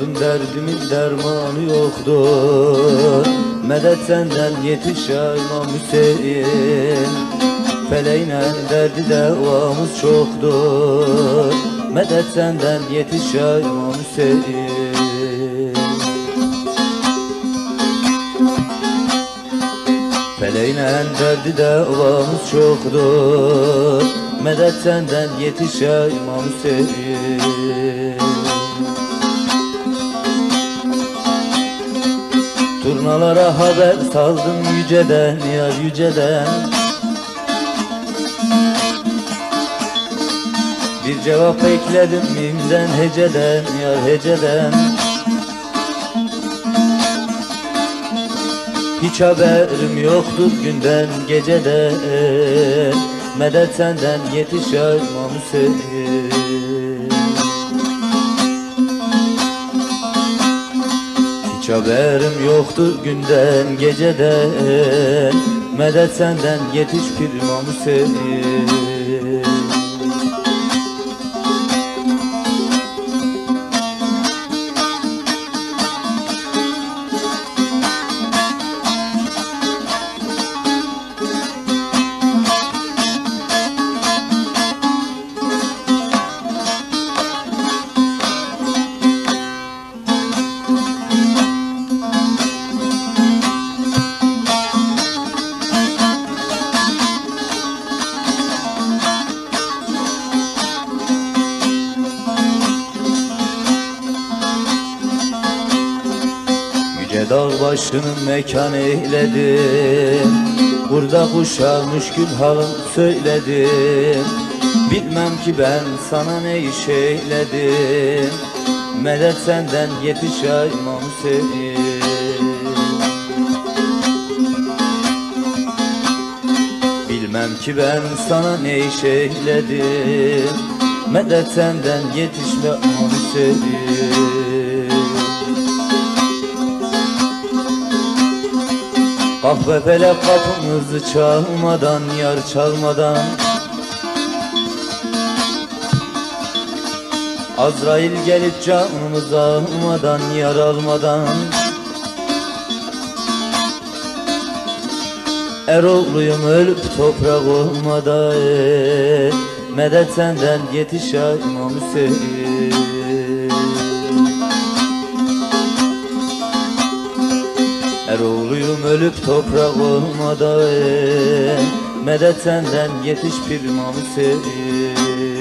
derdimin dermanı yoktur. Medet senden yetiş ya İmam Hüseyin. Feleğine derdi devamız çoktur. Medet senden yetiş ya İmam Hüseyin. Feleğine derdi devamız çoktur. Medet senden yetiş ya Hüseyin Turnalara haber saldım yüceden ya yüceden. Bir cevap bekledim mimden heceden ya heceden. Hiç haberim yoktur günden geceden. Medet senden yetiş Hüseyin Hiç haberim yoktur günden geceden Medet senden yetiş İmam Hüseyin Yüce dağ başının mekan eyledim. Burada kuşa müşkül halım söyledim. Bilmem ki ben sana ne iş eyledim. Medet senden yetiş İmam Hüseyin Bilmem ki ben sana ne iş eyledim. Medet senden yetişme İmam Hüseyin Kahve felek kapımızı çalmadan Yar çalmadan. Azrail gelip canımızı almadan Yar almadan. Eroğluyum ölüp toprak olmadan. Medet senden yetiş İmam Hüseyin Eroğluyum ölüp toprak olmadan. Medet senden yetiş bir Hüseyin